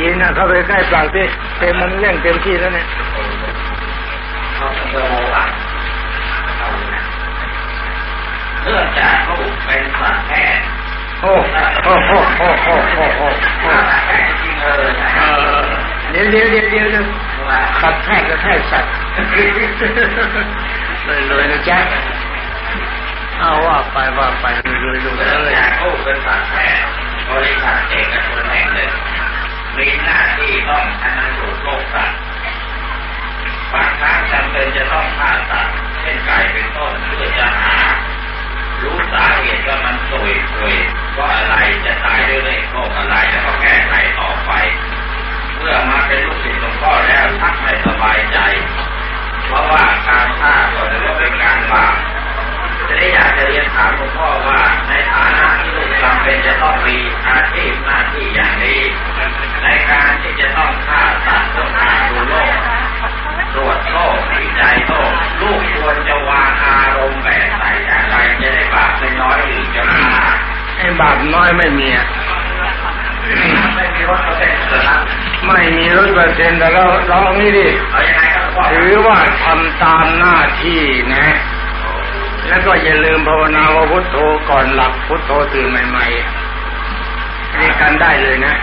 ยินนะเข้าไปใกล้ปากที่เต็มมันเร่งเต็มที่แล้วเนี่ยเพื่อจากเขาเป็นสัตว์แพทย์โอ้โอ้โอ้โอ้โอ้โอ้โอ้สัตว์แพทย์จริงเลยเออเดี๋ยวเดี๋ยวเดี๋ยวเดี๋ยวสัตว์แทย์ก็แทย์สัตว์เลยเลยนะจ๊ะเอาว่าไปว่าไปเลยเลยเลยเลยเขาเป็นสัตว์แพทย์บริษัทเอกชนแห่งหนึ่ง มีหน้าที่ต้องชันตรโรคสัตว์บางครั้งจำเป็นจะต้องฆ่าสัตว์เช่นไก่เป็นต้นเพื่อจะหา รู้สาเหตุว่ามันป่วยป่วยเพราอะไรจะตายด้วยโรคอะไรแล้วก็แก้ไขต่อไป เมื่อมาเป็นลูกศิษย์หลวงพ่อแล้วทักไม่สบายใจ เพราะว่าการฆ่าก็ถือว่าเป็นการบาปจะได้อยากจะเรียนถามหลวงพ่อว่า อยเปอร์เซ็นต์แต่เราเราเอางี้ดิเอายังไงครับพ่อถือว่าทำตามหน้าที่นะ แล้วก็อย่าลืมภาวนาว่าพุทโธก่อนหลับพุทโธตื่นใหม่ๆนี่กันได้เลยนะ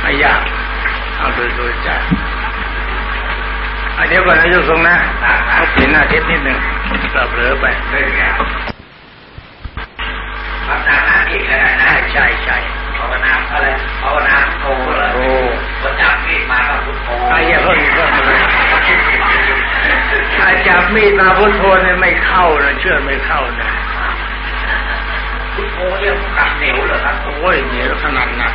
ไม่ยากเอาโดยโดยใจอะเดี๋ยวก่อนนะยกทรงนะเขาเปลี่ยนหน้าเทปนิดหนึ่งกลับเผลอไปเรื่องแล้วทำตามหน้าที่แล้วนะใช่ใช่ ภาวนาอะไรภาวนาพุทโธเหรอโอ้ก็จับมีดมาพุทโธไอ้ย่าเพิ่งเพิ่งเลยถ้าจับมีดมาพุทโธเนี่ยไม่เข้านะเชื่อไม่เข้านะพุทโธเรียกกัดเหนียวเหรอครับโอ้ยเหนียวขนาดนัก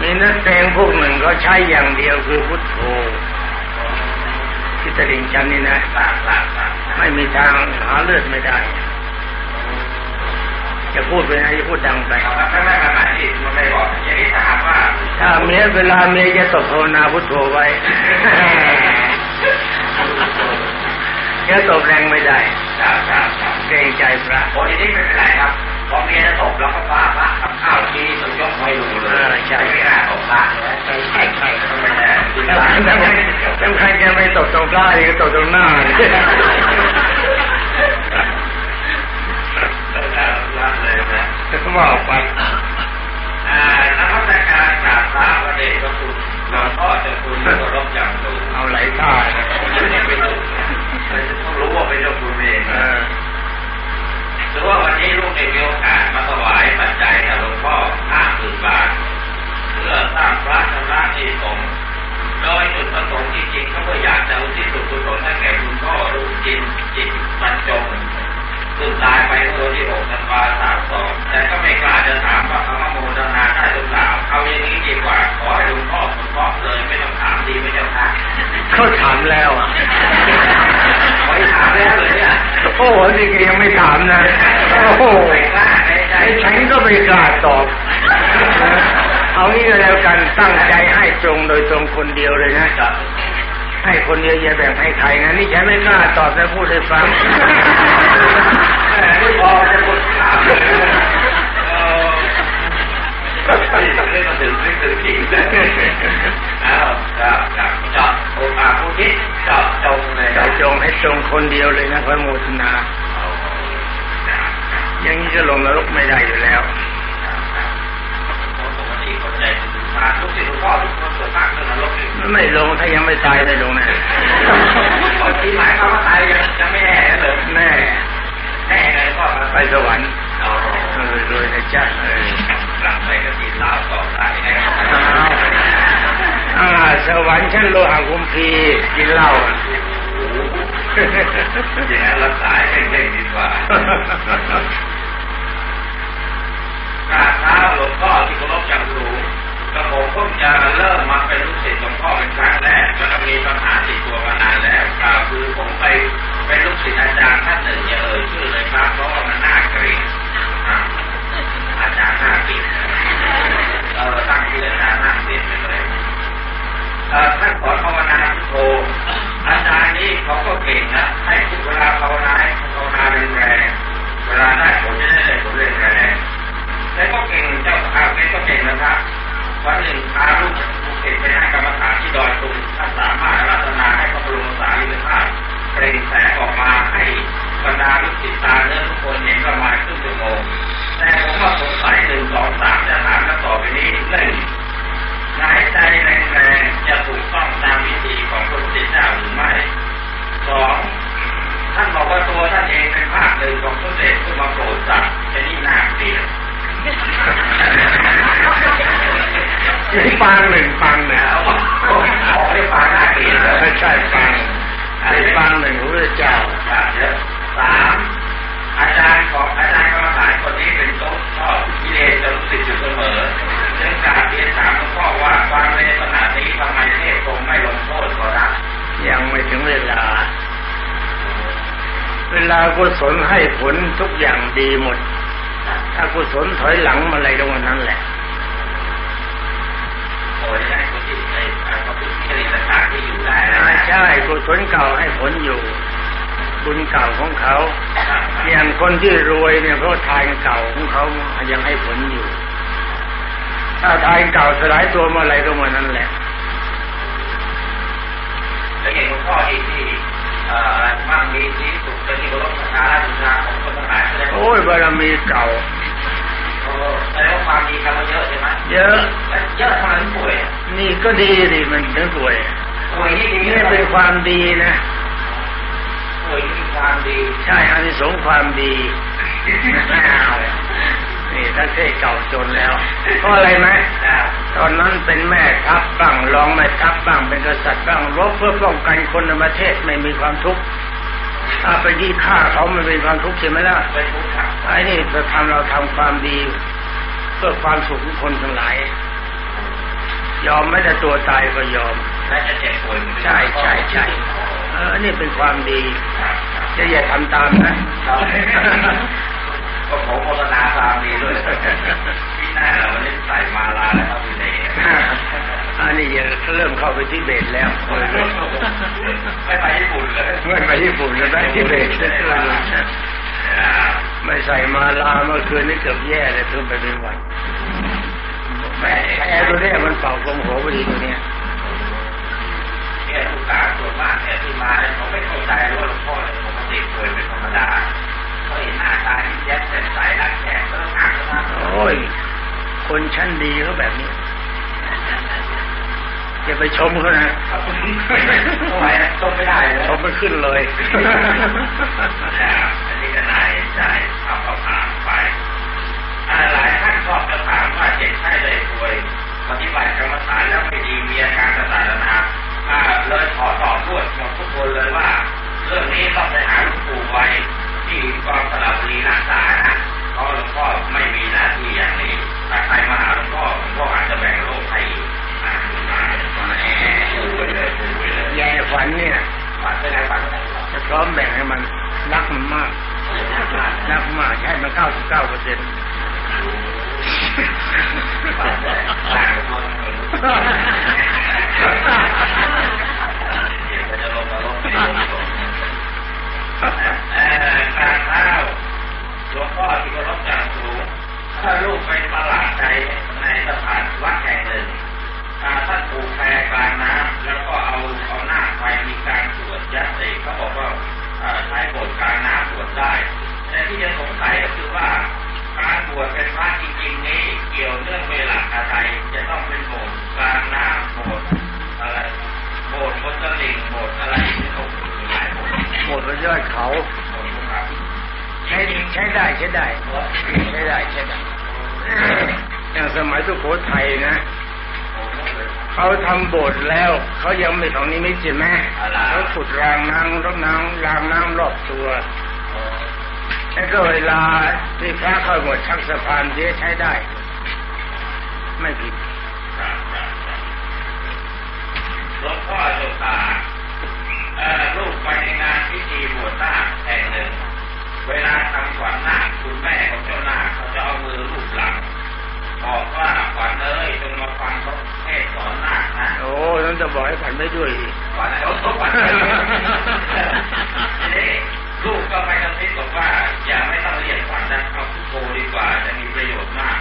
มีนักแสดงพวกหนึ่งเขาใช้อย่างเดียวคือพุทโธที่ตลิงชันนี่นะไม่มีทางหาเลือดไม่ได้ จะพูดไปนะจะพูดดังไปเอาครับถ้าไม่มาหมายที่มันไม่บอกอย่างนี้ถ้าหากว่าถ้าเมียเวลาเมียจะตกภาวนาพุทโธไว้จะตบแรงไม่ได้ครับครับครับเกรงใจพระโอ้ยนี่ไม่เป็นไรครับพอเมียจะตกแล้วก็ฟ้าพระกับข้าวทีต้องยกให้ดูเลยไม่น่าตกพระเลยใช่ใช่ใช่ไม่แน่ดีถ้ามากถ้าใครถ้าใครจะไม่ตกตรงพระอีกก็ตกตรงหน้า เลยนะจะว่าไปอ่านักวิชาการกราบพระพระเดชพระคุณ อ้โหไอ้ฉันก็ไม่กล้าตอบ เอางี้ก็แล้วกันตั้งใจให้ตรงโดยตรงคนเดียวเลยนะให้คนเดียวอย่าแบ่งให้ใครนะนี่ฉันไม่กล้าตอบแล้วพูดให้ฟังไม่พอจะกดถามนี่ต้องเล่นมาถึงนึกถึงจริงเลยอ้าวครับครับจาะโออาผู้คิดเจาะจงเลยจะจงให้ตรงคนเดียวเลยนะพระโมทนา อย่างนี้จะลงนรกไม่ได้อยู่แล้วปกติคนใจถึงมาทุกสิ่งทุกข้อทุกคนส่วนมากเรื่องนรกนี่ไม่ลงถ้ายังไม่ตายไม่ลงแน่บางทีหมายความว่าตายยังยังไม่แน่เลยแน่แน่เลยก็ไปสวรรค์เอาเออรวยนะจ๊ะเออหลังไปก็กินเหล้าต่อตายแน่อ้าวอ่าสวรรค์ชั้นโลหะคุมพีกินเหล้า อย่างนั้นรักษาให้เร่งๆดีกว่าการท้าหลวงพ่อที่เคารพอย่างสูงกระผมเพิ่งจะเริ่มมาเป็นลูกศิษย์หลวงพ่อเป็นครั้งแรกแล้วก็มีปัญหาติดตัวมานานแล้วกล่าวคือผมไปเป็นลูกศิษย์อาจารย์ท่านหนึ่งอย่าเอ่ยชื่อเลยครับเพราะว่ามันน่าเก ลากุศลให้ผลทุกอย่างดีหมด ถ้ากุศลถอยหลังมาอะไรตรงนั้นแหละโอ้ยได้คนที่ไอ้พระพุทธกิเลสต่างที่อยู่ได้ใช่กุศลเก่าให้ผลอยู่บุญเก่าของเขาอย่างคนที่รวยเนี่ยเพราะทานเก่าของเขายังให้ผลอยู่ ถ้าทานเก่าสลายตัวมื่อไรก็เมื่อนั้นแหละแล้วอย่างหลวงพ่อที่ที่ เอ่อมั่งมีที่สุขเป็นที่เคารพสักการะบูชาของคนทั้งหลายแสดงว่าโอ้ยบารมีเก่าโอ้แสดงว่าความดีทำมาเยอะใช่ไหมเยอะแล้วเยอะทำไมถึงป่วยอะนี่ก็ดีดิมันถึงสวยป่วยนี่ดีนี่เป็นความดีนะป่วยนี่มีความดี ใช่อานิสงส์ความดี อ้าวนี่ถ้าเทศเก่าจนแล้วเพราะอะไรไหมอ่าตอนนั้นเป็นแม่ทัพบ้างรองแม่ทัพบ้างเป็นกษัตริย์บ้างรบเพื่อป้องกันคนในประเทศไม่มีความทุกข์ถ้าไปที่ฆ่าเขามันเป็นความทุกข์ใช่ไหมล่ะเป็นผู้ขับไอ้นี่จะทำเราทำความดีเพื่อความสุขของคนทั้งหลาย ยอมไม่แต่ตัวตายก็ยอมและจะเจ็บป่วยใช่ใช่ใช่เออนี่เป็นความดีจะอย่าทำตามนะ ก็ขอโฆษณาความดีด้วยพี่หน้าเราวันนี้ใส่มาลาแล้วครับพี่เล่อันนี้ยังเริ่มเข้าไปที่เบตแล้วไม่ไปญี่ปุ่นเลยไม่ไปญี่ปุ่นแล้วไปที่เบตไม่ใส่มาลาเมื่อคืนนี้เกือบแย่เลยเพิ่งไปเป็นวันแม่แอร์ตัวเนี้ยมันเป่ากลมหัวพอดีตัวเนี้ยเนี่ยลูกค้าส่วนมากเนี่ยที่มาเนี่ยเขาไม่เข้าใจว่าหลวงพ่อเนี่ยปกติป่วยเป็นธรรมดา เขาเห็นหน้าตาที่แย้มแจ่มใสรักแขกก็ต้องหักนะโอ้ย คนชั้นดีเขาแบบนี้อย่าไปชมเขานะทำไมนะต้มไม่ได้เลยชมไม่ขึ้นเลยอันนี้ก็นายใจเอาเขาถามไปหลายท่านชอบจะถามว่าเจ็บไข้ได้ป่วยปฏิบัติกรรมฐานแล้วไม่ดีมีอาการต่างๆนานาเลยขอตอบรวดหมดทุกคนเลยว่า เรื่องนี้ต้องไปหาหลวงปู่ไว้ ที่กองสระบุรีรักษานะเพราะหลวงพ่อไม่มีหน้าที่อย่างนี้ถ้าใครมาหาหลวงพ่อหลวงพ่ออาจจะแบ่งโรคให้อีกอ่ามาปูไปเลยปูไปเลยแย่ฝันเนี่ยฝันไปไหนฝันไปไหนจะพร้อมแบ่งให้มันรักมันมากรักมากใช่มันเก้าสิบเก้าเปอร์เซ็นต์ฝันไปฝันไปเดี๋ยวจะลงมาลง ไปลงเอ่อการเท้าหลวงพ่อที่เคารพอย่างสูงถ้าลูกไปประหลาดใจในสถานวัดแห่งหนึ่งอ่าท่านผูกแพกลางน้ำแล้วก็เอาเอาหน้าไปมีการสวดยัดเอกเขาบอกว่าใช้บทกลางน้ำสวดได้ แต่ที่ยังสงสัยก็คือว่าการบวชเป็นพระจริงๆนี้เกี่ยวเนื่องเวลาอะไรจะต้องเป็นโบสถ์กลางน้ำโบสถ์อะไรโบสถ์บนตลิ่งโบสถ์อะไรที่เขามี หลายโบสถ์หมดไปยอดเขาโบสถ์ครับใช้ใช้ได้ใช้ได้ใช้ได้ใช้ได้อย่างสมัยสุโขทัยนะเขาทำโบสถ์แล้วเขายังไม่ของนิมิตใช่ไหมเขาขุดรางน้ำรดน้ำรางน้ำรอบตัวแล้วก็เวลาที่พระเข้าหมดชักสะพานเสียใช้ได้ ไม่ผิดหลวงพ่อโยตาเอ่อ ลูกไปในงานพิธีบวชนาคแห่งหนึ่ง เวลาทำขวัญนาคคุณแม่ของเจ้านาคเขาจะเอามือลูบหลังบอกว่าขวัญเลยจงมาฟังเขาเทศสอนนาคนะ โอ้นั่นจะบอกให้ขวัญไม่ด้วยขวัญเขาต้ขวัญนี่ลูกก็ไปกระซิบบอกว่า อย่าไม่ต้องเรียนขวัญนะเอาพุทโธดีกว่าจะมีประโยชน์มาก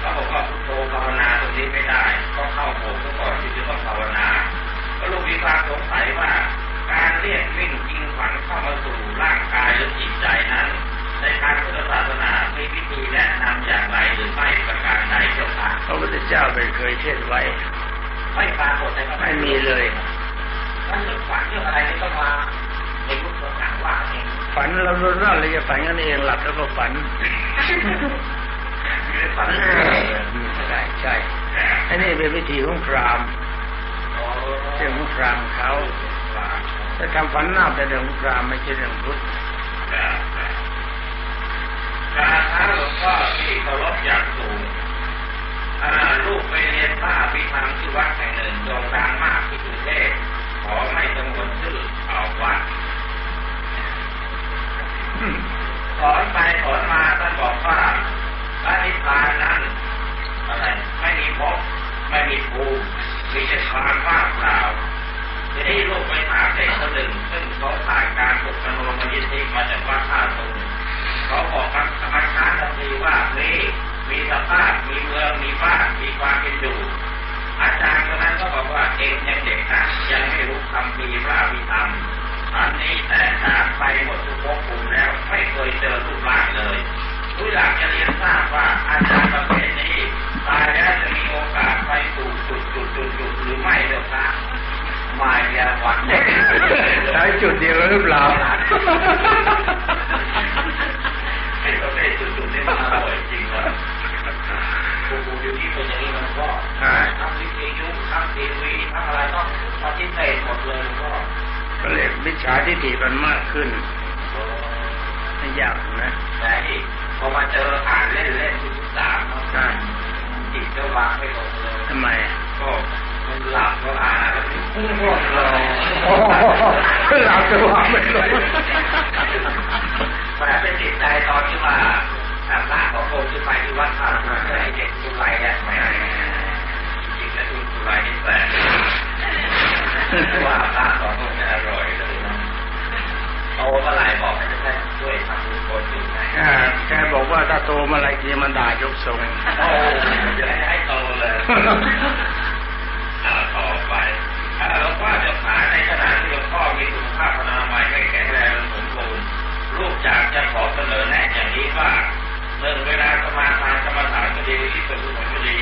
เขาบอกว่าพุทโธภาวนาตรงนี้ไม่ได้ ก็เข้าโบสถ์ก่อนที่จะต้องภาวนาก็ลูกมีความสงสัยว่า การเรียกวิ่งจริงฝังเข้ามาสู่ร่างกายหรือจิตใจนั้น ในทางพุทธศาสนามีวิธีแนะนำอย่างไรหรือไม่ประการใดเจ้าค่ะพระพุทธเจ้าไม่เคยเช่นไว้ ไม่ปรากฏในพระไม่มีเลยท่องฝันเรื่องอะไรนี่ต้องมาในพุทธศาสนาว่าเองฝันเราเล่าเลยจะฝันกันเองหลับแล้วก็ฝันฝันใช่ใช่อันนี้เป็นวิธีของพรามเจ้าของพรามเขา แต่ทำฝันหน้าเป็นเรื่องพรามไม่ใช่เรื่องพุทธการท้าหลวงพ่อที่เคารพอย่างสูงลูกไปเรียนพระอภิธรรมที่วัดแห่งหนึ่งโด่งดังมากที่กรุงเทพขอไม่สงวนชื่อเอาวัดสอนไปสอนมาท่านบอกว่าพระนิพพานนั้นอะไรไม่มีภพไม่มีภูมิมีแต่ความว่างเปล่า ทีนี้ลูกไปถามเด็กคนหนึ่งซึ่งเขาผ่านการฝึกมโนมยิทธิมาจากวัดท่าตูงเขาบอกกับธรรมชาติทันทีว่ามีมีสภาพมีเมืองมีบ้านมีความเป็นอยู่ อาจารย์คนนั้นก็บอกว่าเองยังเด็กนะยังไม่รู้คำพีพระอภิธรรมอันนี้แต่จากไปหมดทุกภพภูมิแล้วไม่เคยเจอรูปร่างเลยผู้อยากจะเรียนทราบว่าอาจารย์ประเภทนี้ตายแล้วจะมีโอกาสไปสู่จุดจุดจุดจุดหรือไม่เด้อครับ ม่เรียวัดใช้จุดเดียวหรือเปล่าไอ้ประเภทจุดจุดนี่มันอร่อยจริงเลยครูครูอยู่ที่เป็นอย่างนี้มันก็อ่าทำวิทยุทำทีวีทำอะไรต้องปฏิเสธหมดเลยก็ก็เลยวิชาทิฏฐิมันมากขึ้นไม่ยากนะแต่อีกพอมาเจออ่านเล่นเล่นที่สามเนาะอ่าจิตก็วางไม่ลงเลยทำไมก็มัน หลับก็อ่านแล้วมันพุ่งร่วงลงโอ้โหเราจะวางไม่ลงแต่เป็นจิตใจตอนที่ว่าพระของโกที่ไปที่วัดท่าตุไอ้เด็กตุไรเนี่ยแหมจริงๆแล้วตุไรนี่แปลกว่าพระของโกจะอร่อยเลยนะโตเมื่อไหร่บอกให้ท่านช่วยทำบุญคนอยู่ไหนอ่าแกบอกว่าถ้าโตเมื่อไหรทีมันด่ายกทรงโอ้จะให้โตเลยต่อไปหลวงพ่อจะ ขายในขณะที่หลวงพ่อมีสุขภาพอนามัยไม่แข็งแรงสมบูรณ์รูปจากจะขอเสนอแนะอย่างนี้ว่าหนึ่งเวลาสมาทานกรรมฐานก็ดีที่สุดของก็ดี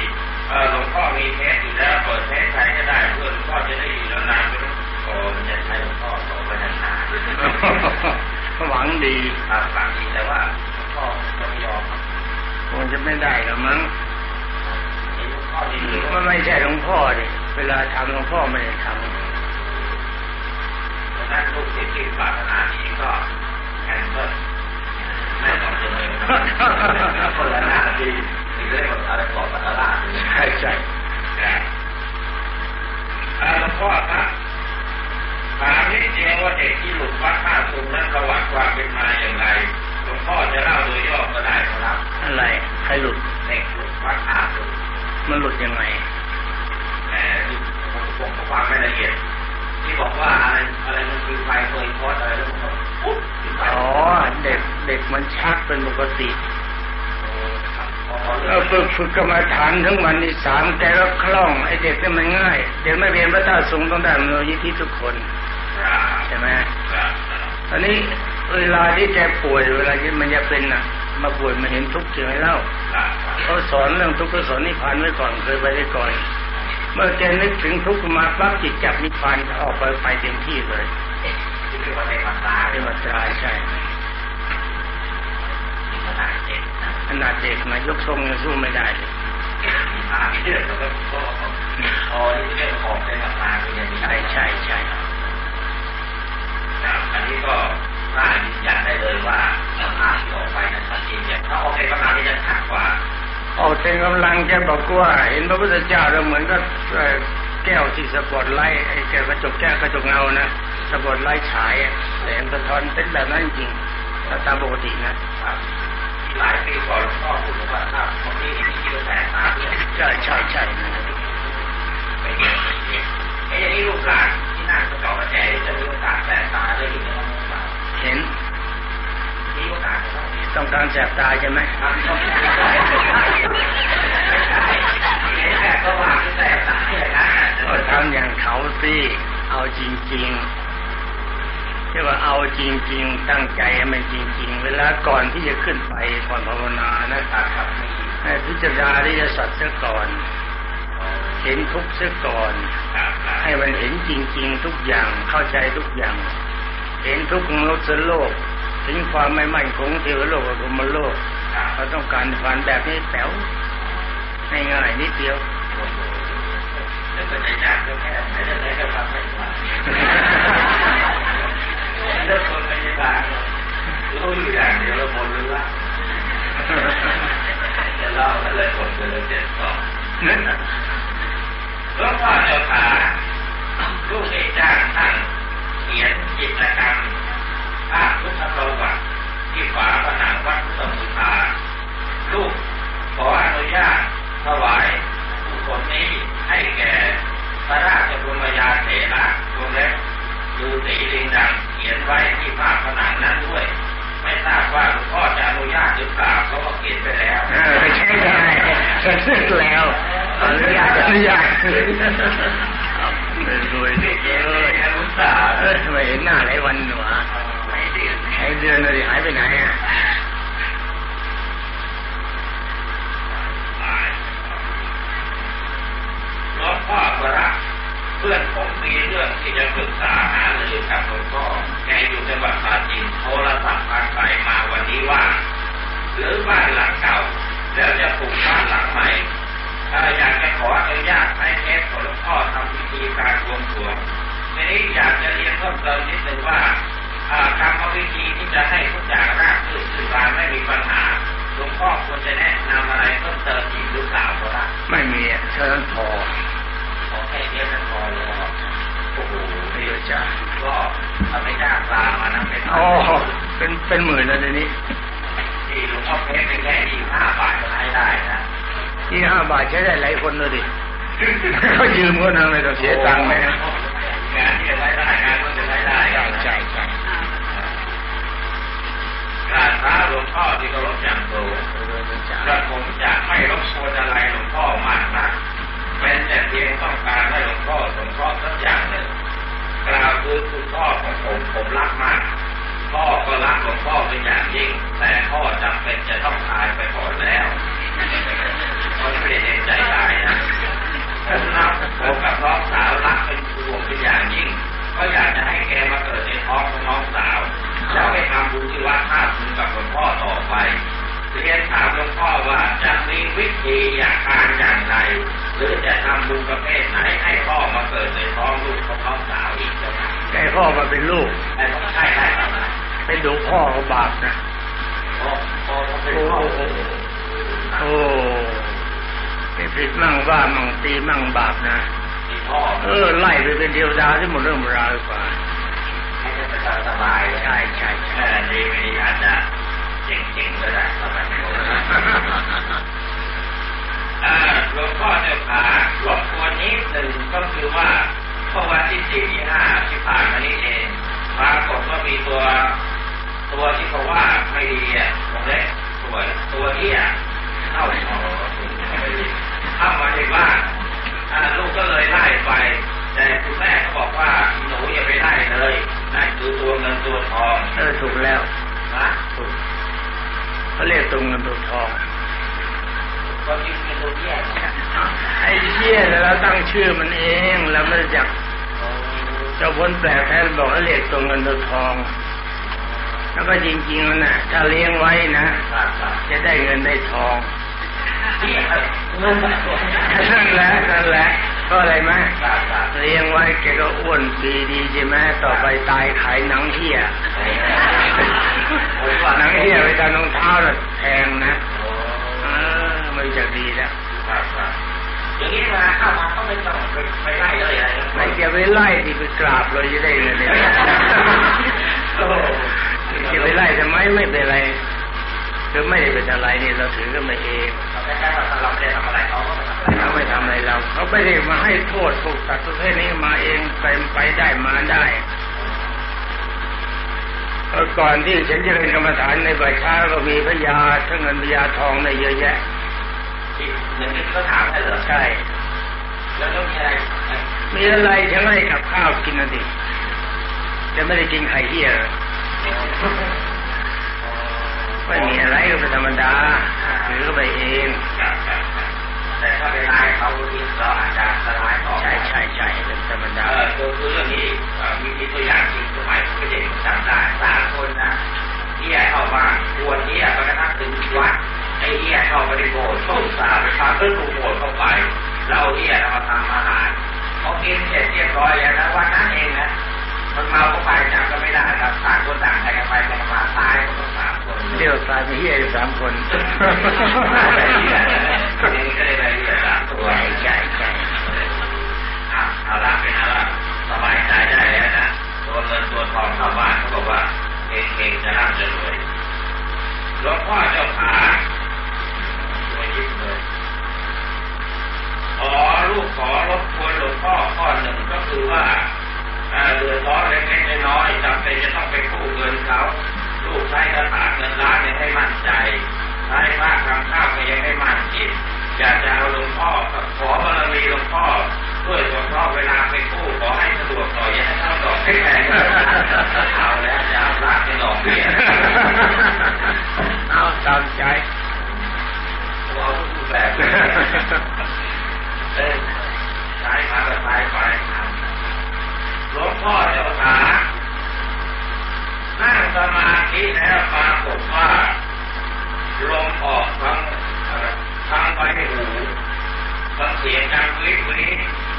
หลวงพ่อมีเทสอยู่แล้วเปิดเทสใครก็ได้เพื่อหลวงพ่อจะได้อยู่นานๆไม่ต้องโอ้มันจะใช้หลวงพ่อต่อไปนานหวังดีๆครับบางทีแต่ว่าหลวงพ่อจะไม่ยอมคงจะไม่ได้หรอกมั้งเห็นหลวงพ่อดีมันไม่ใช่หลวงพ่อดิเวลาทำหลวงพ่อไม่ได้ทดัง นั้นลูกศิษย์ที่ปรารถนาดีก็แคนเซิลไม่ต้องเจริญคนละหน้าที่ที่เรียกว่าอะไรก่อปัตตาลาำใช่ใช่หลวงพ่อครับถามนิดเดียวว่าเด็กที่หลุดวัดท่าสูงนั้นประวัติความเป็นมาอย่างไรหลวงพ่อจะเล่าโดยย่อก็ได้ครับอะไรใครหลุดเด็กหลุดวัดท่าสูงมันหลุดยังไงแหมผมผมก็ฟังไม่ละเอียด ที่บอกว่าอะไรอะไรมันคือไฟเคยโพสอะไรแล้วมันก็ปุ๊บขึ้นไปอ๋อเด็กเด็กมันชักเป็นปกติพอเราฝึกฝึกกรรมฐานทั้งวันที่สามแกก็คล่องไอ้เด็กนี่มันง่ายเด็กไม่เรียนพระธาตุสูงต้องได้มโนยิทธิทุกคนใช่ไหมตอนนี้เวลาที่แกป่วยเวลาที่มันจะเป็นน่ะ มาป่วยมาเห็นทุกข์เจอให้เล่าเขาสอนเรื่องทุกข์เขาสอนนิพพานไว้ก่อนเคยไปได้ก่อน เมื่อแกนึกถึงทุกข์มาปั๊บจิตจับนิพพานออกไปไปเต็มที่เลยที่เรียกว่าในภาษาเป็นวัตราใช่ขนาดเด็กนะขนาดเด็กนะยกทรงยังสู้ไม่ได้เลยมีทางที่เด็กแล้วก็ก็พอที่เรียกออกในภาษาเป็นอย่างนี้ใช่ใช่ใช่ครับอันนี้ก็น่ายืนยันได้เลยว่าสภาพที่ออกไปนั้นชัดเจนอย่างถ้าออกในภาษาที่จะชัดกว่า ออกเต็มกำลังแกบอกว่า เห็นพระพุทธเจ้าแล้วเหมือนกับเอ่อแก้วที่สปอตไลท์ไอ้แก้วกระจกแก้วกระจกเงานะสปอตไลท์ฉายอะแสงสะท้อนเป็นแบบนั้นจริงๆถ้าตามปกตินะครับหลายปีก่อนหลวงพ่อพูดว่าถ้าคนที่เห็นที่กระแสตาเนี่ยใช่ใช่ใช่ไปเห็นไอ้อย่างนี้ลูกหลานที่นั่งกระจอกกระแจจะมีโอกาสแสบตาได้ที่ไหนบ้างเปล่าเห็นมีโอกาสไหม ต้องการแสบตาใช่ไหมครับไม่ใช่เห็นแค่ก็ว่าที่แสบตาอย่างนั้นก็ทำอย่างเขาสิเอาจริงๆที่ว่าเอาจริง ๆ ตั้งใจให้มันจริง ๆ เวลาก่อนที่จะขึ้นไปก่อนภาวนานะครับให้พิจารณาอริยสัจเสียก่อนเห็นทุกเสียก่อน ให้มันเห็นจริง ๆ ทุกอย่างเข้าใจทุกอย่าง เห็นทุกข์ของโลกโลก ถึงความไม่มั่นคงเทวโลกกับพมโลกเราต้องการฝันแบบนี้แป๋วง่ายๆนิดเดียวแล้วก็จยากก็แค่ไหนจะได้ก็ทำไม่ได้รู้อยู่อย่างเดียวแล้วบนรู้ว่าจะเล่ากันเลยกดกันเลยเจ็ดสองหลวงพ่อเจ้าขาลูกเอกจ้างท่านเขียนจิตรกรรม ภาพพุทธประวัติที่ฝาผนังวัดพุทธมุทาลูกขออนุญาตถวายผู้คนนี้ให้แก่พระราชบุรมยาเถระวงเล็บดูสีลิงดังเขียนไว้ที่ภาพผนังนั้นด้วย ไม่ทราบว่าหลวงพ่อจะอนุญาตหรือเปล่าเพราะว่าเขียนไปแล้วเออใช่ได้ฉันสึกแล้วอนุญาตอนุญาตรวยดิเอ้ยอนุสาเออทำไมเห็นหน้าหลายวันหนูอะไม่ดีไอ้ เดือนเลยหายไปไหนอะหลวงพ่อครับเพื่อนผมมีเรื่องที่จะปรึกษาหารือกับหลวงพ่อแกอยู่จังหวัดปราจีนโทรศัพท์ทางไกลมาวันนี้ว่าหรือบ้านหลังเก่า แล้วจะปลูกบ้านหลังใหม่ถ้าอยากจะขออนุญาตให้เทปของหลวงพ่อทำพิธีการบวงสรวงทีนี้อยากจะเรียนเพิ่มเติมนิดนึงว่า อ่ากรรมวิธีที่จะให้ทุกอย่างราบรื่นสื่อการไม่มีปัญหาหลวงพ่อควรจะแนะนำอะไรเพิ่มเติมอีกหรือเปล่าครับไม่มีอะเท่านั้นพอขอแค่เดียวนั้นพอเลยครับโอ้โหไม่เยอะจ้ะก็ถ้าไม่จ้างปลามานะเป็นอ๋อเป็นเป็นหมื่นแล้วเดี๋ยวนี้ที่หลวงพ่อเพชรเป็นแค่ยี่ห้าบาทก็ให้ได้นะที่ห้าบาทใช้ได้หลายคนเลยดิเขายืมก็ทำไมต้องเสียตังค์ไหมฮะงานที่จะได้ได้งานก็จะได้ได้ใช่ ใช่ใช่การท้าหลวงพ่อที่เคารพอย่างสูงกระผมจะไม่รบกวนอะไรหลวงพ่อมากนักเป็นแต่เพียงต้องการให้หลวงพ่อสงเคราะห์สักอย่างหนึ่งกล่าวคือคุณพ่อของผมผมรักมากพ่อก็รักหลวงพ่อเป็นอย่างยิ่ง แต่พ่อจำเป็นจะต้องตายไปก่อนแล้วเขาไม่ได้เห็นใจตายนะผมรักผมกับน้องสาวรักเป็นห่วงเป็นอย่างยิ่ง ก็อยากจะให้แกมาเกิดในท้องของน้องสาว เรียนถามหลวงพ่อว่าจะมีวิธีอย่างการอย่างไร หรือจะทำบุญประเภทไหนให้พ่อมาเกิดในท้องลูกของน้องสาวอีกเจ้าค่ะแกพ่อมาเป็นลูกไอ้ต้องใช่ได้ครับเป็นดูพ่อเขาบาปนะโอ้โอ้ต้องเป็นโอ้พ่อโอ้โอ้ไม่ผิดมั่งว่ามั่งตีมั่งบาปนะมีพ่อเออไล่ไปเป็นเทวดาที่หมดเรื่องหมดราวดีกว่าให้ได้ประชาสบายใช่ใช่ใช่แค่ดีไม่ดีอาจจะเจ๋งๆก็ได้สบายอ่าหลวงพ่อเจ้าขารบกวนนิดหนึ่งก็คือว่าเมื่อวันที่สี่ที่ห้าที่ผ่านมานี้เองปรากฏว่ามีตัว ตัวที่เขาว่าไม่ดีอะผมเล็กสวตัวที่อะเข้าเข้ามาในบ้านอ่าลูกก็เลยไล่ไป แต่คุณแม่เขาบอกว่าหนูอย่าไปไล่เลยนั่นคือตัวเงินตัวทองเออถูกแล้ว เขาเรียกตรงเงินตัวทองก็จริงเป็นตัวแย่ไอ้เชี่ยเราตั้งชื่อมันเองแล้วไม่รู้จักเจ้าพ้นแปลกแท้บอกให้เรียกตัวเงินตัวทอง แล้วก็จริงๆมันน่ะถ้าเลี้ยงไว้นะ จะได้เงินได้ทองนั่นแหละนั่นแหละ ก็อะไรไหมเลี้ยงไว้แกก็อ้วนปีดีใช่ไหมต่อไปตายขายหนังเหี้ยหนังเหี้ยไปทำรองเท้าน่ะแพงนะเออไม่จะดีแล้วอย่างนี้มาเข้ามาก็ไม่ต้องไปไล่เลยอะไรไม่จะไปไล่ที่ไปกราบเลยจะได้เงินเนี่ยจะไปไล่ทำไมไม่เป็นไรคือไม่ได้เป็นอะไรนี่เราถือกันมาเองไม่ใช่ว่า เราไม่ได้ทำอะไรเขาก็ไม่ทำอะไรเขาไม่ทำอะไรเราเขาไม่ได้มาให้โทษพวกสัตว์ประเภทนี้มาเองไปไปได้มาได้เมื่อก่อนที่ฉันจะเป็นกรรมฐานในป่าช้าก็มีพญาทั้งเงินพญาทองในเยอะแยะเหมือนที่เขาถามได้เหรอใช่ แล้วต้องมีอะไรมีอะไรฉันให้กับข้าวกินนะดิจะไม่ได้กินไข่เหี้ยเหรอ ไม่มีอะไรก็เป็นธรรมดาถือไปเองแต่ถ้าเป็นนายเขาที่เราอาจจะสลายต่อใช่ใช่ใช่เป็นธรรมดาเออคือเรื่องนี้มีตัวอย่างจริงสมัยผมไปเด็กจำได้สามคนนะเอี้ยเข้ามาปวดเอี้ยไปกระทั่งถึงวัดไอ้เอี้ยเข้าไปในโบสถ์ต้นสาไปพาเพื่อนรูโบสถ์เข้าไปเราเอี้ยเรามาทำอาหารเขากินเสร็จเรียบร้อยแล้วนะวันนั้นเองนะ มันเมาเข้าไปจับก็ไม่ได้ครับต่างคนต่างใครกันไปกันมาตายคนต้องสามคนเดี๋ยวตายมีเฮียอยู่สามคนได้เหี้ยนี่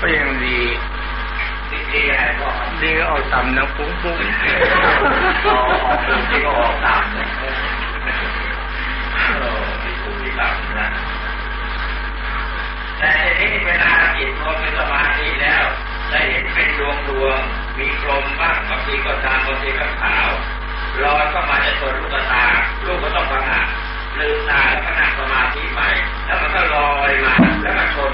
ก็ยังดีดีดีอะไรก็ดีก็เอาต่ำนะปุ้งปุ้งออกออกที่ก็ออกต่ำนะเออที่ถูกที่ต่ำนะแต่ทีนี้เวลาจิตรวมเป็นสมาธิแล้วได้เห็นเป็นดวงดวงๆมีกลมบ้างบางทีก็ดำบางทีก็ขาวลอยเข้ามาจะชนลูกตาลูกก็ต้องพังอะลืมตาแล้วก็นั่งสมาธิใหม่แล้วมันก็ลอยมาแล้วก็ชน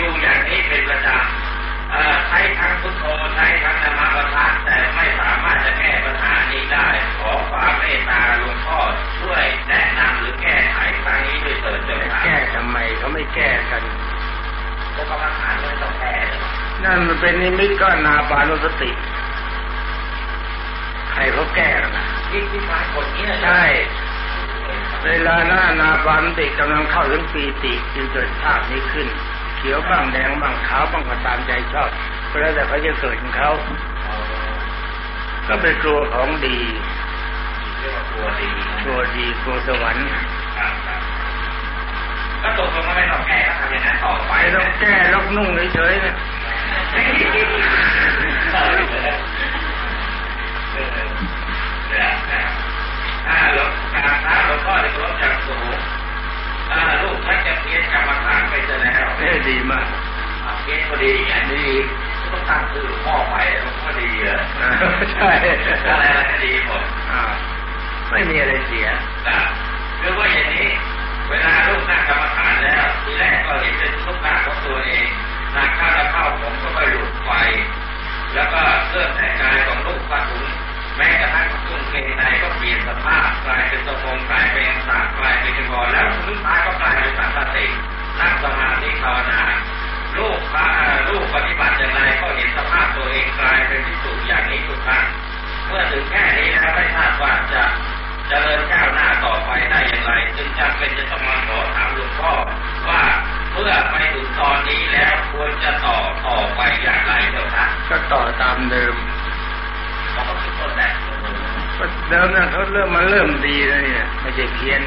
อยู่อย่างนี้เป็นประจำเอ่อใช้ทั้งพุทโธใช้ทั้งนามประทานแต่ไม่สามารถจะแก้ปัญหานี้ได้ ขอความเมตตาหลวงพ่อช่วยแนะนำหรือแก้ไขครั้งนี้ด้วยเถิดเจ้าค่ะแก้ทำไมเขาไม่แก้กันก็กำลังหาไม่ต้องแก้เลยนั่นมันเป็นนิมิตก็นาปานุสติ ใครเขาแก้กันนะยิ่งที่ฟ้าคนนี้นะใช่เวลาหน้านาปานุสติกำลังเข้าถึงปีติจึงเกิดภาพนี้ขึ้น เขียวบ้างแดงบ้างขาวบ้างก็ตามใจชอบก็แล้วแต่เขาจะเกิดของเขาก็เป็นครัวของดีเรียกว่าตัวดีครัวดีครัวสวรรค์ครับครับก็ตกลงว่าไม่ต้องแก้ก็ทำอย่างนั้นต่อไปไม่ต้องแก้ล็อกนุ่งเฉยๆนะเออเออเออถ้าหลวงการถ้าหลวงพ่อจะลดจากสูงอ่า ลูกท่านจะเพียนกรรมฐานไปจะแล้วเอ้ยดีมากเพียนพอดีไงดีต้องตั้งชื่อพ่อใหม่แล้วก็ดีเลยอ่าใช่อะไรอะไรก็ดีหมดอ่าไม่มีอะไรเสียนะคือว่าอย่างนี้ เวลาลูกนั่งกรรมฐานแล้ว ทีแรกก็เห็นเป็นลูกหน้าของตัวเองนั่งข้าวแล้วเข้าผม จึงจำเป็นจะต้องมาขอถามหลวงพ่อว่าเมื่อไปถึงตอนนี้แล้วควรจะต่อต่อไปอย่างไรเจ้าคะก็ต่อตามเดิมเขาก็คือต้นแบบก็เดิมนั้นเขาเริ่มมาเริ่มดีแล้วเนี่ยไม่ใช่เพี้ยน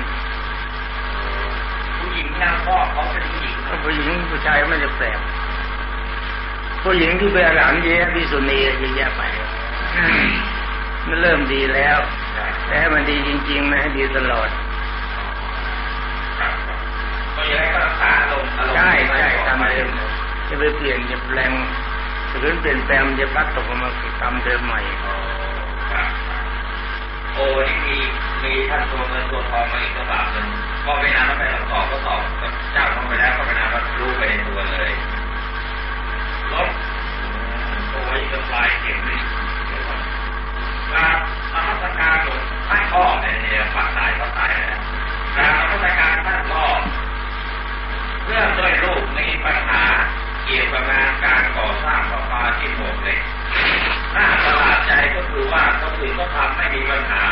ผู้หญิงนางพ่อเขาเป็นผู้หญิงก็ผู้หญิงผู้ชายไม่จะแปลกผู้หญิงที่เป็นอรหันต์เยอะที่สุนีเยอะแยะไปมันเริ่มดีแล้ว แต่ให้มันดีจริงๆนะให้ดีตลอด ก็ยังไงก็รักษาลมณ์อารมณ์ ใช่ใช่ต่อตามไปเดิมจะไปเปลี่ยนจะแปลงถ้าเกิดเปลี่ยนแปลงมันจะพลัดตกลงมาตามเดิมใหม่ครับโอ้นี่มีมีท่านตัวเงินตัวทองมาอีกกระบาดหนึ่งก็ไปนานแล้วไปลองสอบก็สอบกับเจ้าทองไปแล้วก็ไปนานแล้วรู้ไปในตัวเลยลบโอ้ยกระปลายเข็มเลยครับนมัสการหลวงท่านพ่อเนี่ยเนี่ยฝักสายฝักสายนะกราบนมัสการท่านพ่อ เรื่องด้วยลูกมีปัญหาเกี่ยวกับงานการก่อสร้างประปาที่หมวกเล็กน่าประหลาดใจก็คือว่าคนอื่นก็ทำไม่มีปัญหา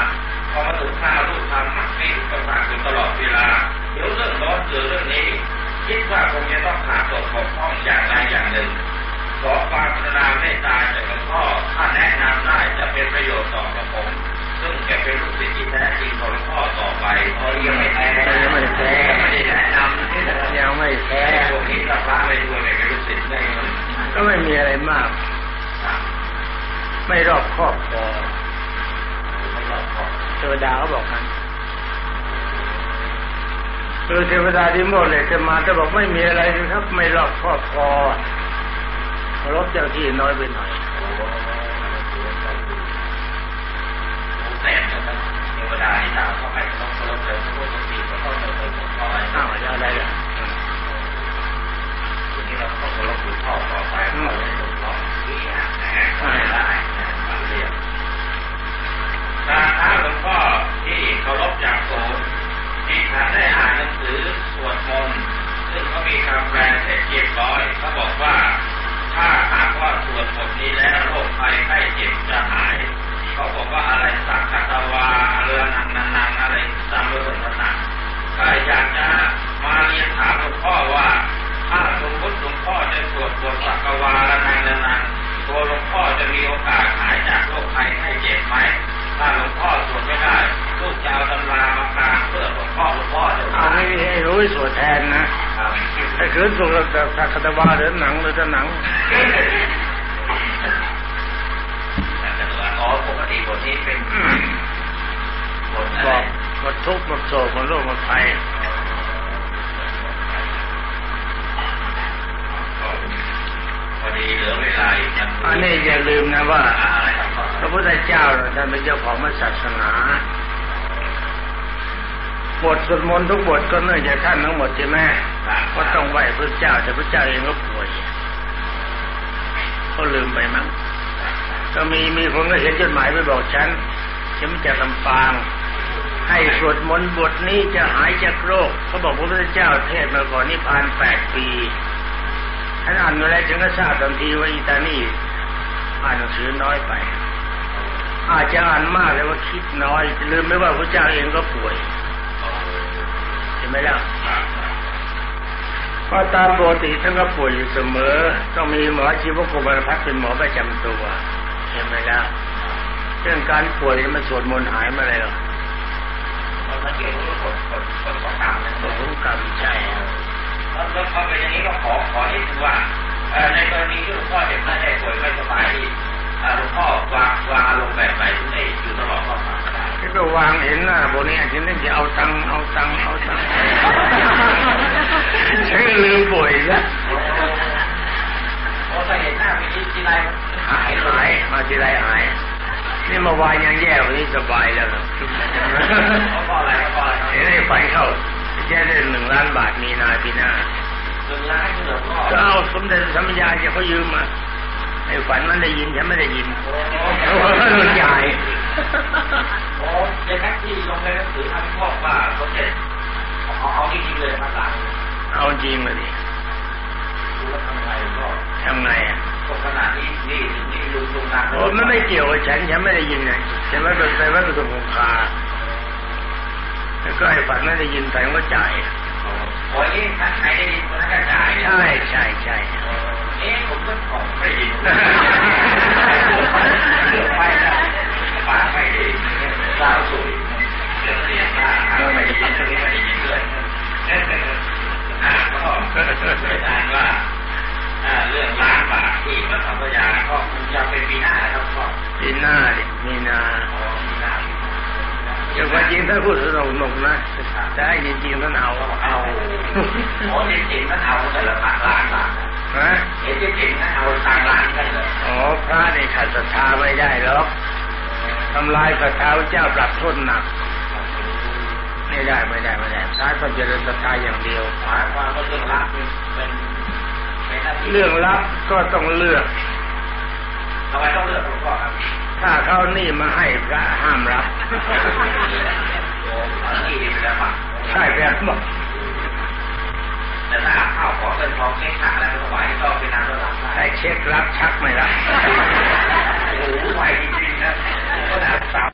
พอมาถึงข้าวลูกทำมักมีอุปสรรคอยู่ตลอดเวลา เดี๋ยวเรื่องร้อนเจอเรื่องนี้ คิดว่าคงจะต้องขาดตกบกพร่องอย่างใดอย่างหนึ่งขอความกรุณาเมตตาจากหลวงพ่อถ้าแนะนำได้จะเป็นประโยชน์ต่อกระผมซึ่งแกเป็นลูกศิษย์ที่แท้จริงของหลวงพ่อต่อไป ก็ไม่มีอะไรมาก ไม่รอบครอบพอไม่รอบคอบเทวดาเขาบอกมันคือเทวดาที่โมดเลยจะมาจะบอกไม่มีอะไรเลยครับ ไม่รอบครอบพอเคารพเจ้าที่น้อยไปหน่อยแต่เทวดาที่ตามเข้าไปต้องเคารพเดินพระพุทธศีลก็ต้องเดินหลวงพ่ออ้าวแล้วอะไรล่ะทีนี้เราต้องเคารพหลวงพ่อต่อไปเพราะหลวงพ่อที่ไม่ได้ฟังเรียกการท้าหลวงพ่อที่เคารพอย่างสูงที่ท่านได้อ่านหนังสือสวดมนต์ซึ่งเขามีคำแปลเสร็จเรียบร้อยเขาบอกว่าถ้าหากว่าสวดบทนี้แล้วโรคภัยไข้เจ็บจะหายเขาบอกว่าอะไรสักขตวาเรือนังนังนังอะไรตามเรื่ องต่างๆก็อยากจะมาเรียนถามหลวงพ่อว่าถ้าสมมติ หลวงพ่อจะสวดบทสักกวาละนังนังนังตัวหลวงพ่อจะมีโอกาสหายจากโรคภัยไข้เจ็บไหมถ้าหลวงพ่อสวดไม่ได้ลูกจะเอาตำรามากลางเพื่อหลวงพ่อหลวงพ่อจะเอาให้ให้รู้ให้สวดแทนนะครับถ้าคืนสุรแบบสักคตวาหรือหนังหรือจะหนังแต่จะว่าอ๋อปกติบทนี้เป็นบทอะบไรอกหมดทุกข์หมดโศกหมดโรคหมดภัย พ ดีเหลือเวลาอันนี้อย่าลืมนะว่า พระพุทธเจ้าน่ะท่านเป็นเจ้าของศาสนาบทสวดมนต์ทุกบทก็เนื่องจากท่านทั้งหมดใช่ไหมก็ต้องไหวพระเจ้า แต่พระเจ้าเองก็ป่วยก็ลืมไปมั้งก็มีมีคนก็เห็นจดหมายไปบอกฉันฉันจากลำปาง ให้สวดมนต์บทนี้จะหายจากโรคเขาบอกพระพุทธเจ้าเทศน์มาก่อนนิพพานแปดปี ท่านอ่านมาแล้วฉันก็ทราบทันทีว่าอีตานี่อ่านหนังสือน้อยไป อาจจะอ่านมากเลยว่าคิดน้อยลืมไม่ว่าพระเจ้าเองก็ป่วยใช่ไหมล่ะเพราะตามปกติท่านก็ป่วยอยู่เสมอ ต้องมีหมอชีวกรมพัฒน์เป็นหมอประจำตัวใช่ไหมล่ะเรื่องการป่วยมันสวดมนต์หายมาเลยหรอเราสังเกตว่าบทบทบทของกรรมนะบทของกรรมใช่ แล้วแล้วพอเป็นอย่างนี้ก็ขอขอนิดนึงว่าเอ่อในกรณีที่หลวงพ่อเจ็บไข้ได้ป่วยไม่สบายนี่เอ่อหลวงพ่อวางวางอารมณ์แบบไหนถึงได้อยู่ตลอดข้อความก็ได้ที่ก็วางเห็นหน้าบนนี้ฉันนึกจะเอาตังค์เอาตังค์เอาตังค์ฉันก็ลืมป่วยซะโอ้ถ้าเห็นหน้าไปที่ที่ไรหายหายมาทีไรหายนี่เมื่อวานยังแย่วันนี้สบายแล้วนะเขาบอกอะไรเขาบอกอะไรเห็นได้ฝันเข้า แค่ได้หนึ่งล้านบาทมีนาปีหน้าจนร้ายที่หลวงพ่อก็เอาสมเด็จสัมยาจะเขายืมมาไอ้ฝันมันได้ยินฉันไม่ได้ยินโอ้โหมันใหญ่โอ้ยในแท็กที่ลงในหนังสือทำพ่อว่าเขาเจ็บเอาเอาจริงๆเลยภาษาเอาจริงเลยดิดูว่าทำไงก็ทำไงอะตกขนาดนี้นี่นี่ลุงลุงนางโอ้มันไม่เกี่ยวกับฉันฉันไม่ได้ยินเลยฉันไม่เป็นไรว่าเป็นสุขคา แล้วก็ไอ้ฝันไม่ได้ยินแสงว่าจ่ายโอ้ยถ้าใครได้ยินคนนั้นก็จ่ายใช่ใช่ใช่เอ๊ะผมก็ของไม่ดีไปแล้วปากไม่ดีสาวสวยเรื่องเรียนมาไม่ดีตรงนี้ไม่ดีด้วยอ่าก็ไม่ได้ว่าเรื่องล้างบาปที่พระสัมปยาก็คงจะเป็นปีหน้าครับก็ปีหน้าดิมีนาอ๋อปีหน้า อย่างว่าจริงถ้าพูดสนุกหนุกนะแต่ให้จริงๆท่านเอาเอาโอ้จริงๆท่านเอาแต่ละพักล้านบาทฮะเห็นจริงๆท่านเอาตังล้านกันเลยอ๋อพระนี่ขัดศรัทธาไม่ได้หรอกทำลายศรัทธาพระเจ้าปรับโทษหนักไม่ได้ไม่ได้ไม่ได้พระต้องเจริญศรัทธาอย่างเดียวหมายความว่าเรื่องรักเป็นเป็นเป็นหน้าที่เรื่องลับก็ต้องเลือกทำไมต้องเลือกหลวงพ่อครับ ถ้าเขานี่มาให้พระห้ามรับใช่ครับบแต่ถ้าเอาของเป็นของเช็คหาอะไรถวาก็เป็นน้ำรับได้เช็ครับชักไหม่รับโอ้ไหวจริงๆนะขนาดสาว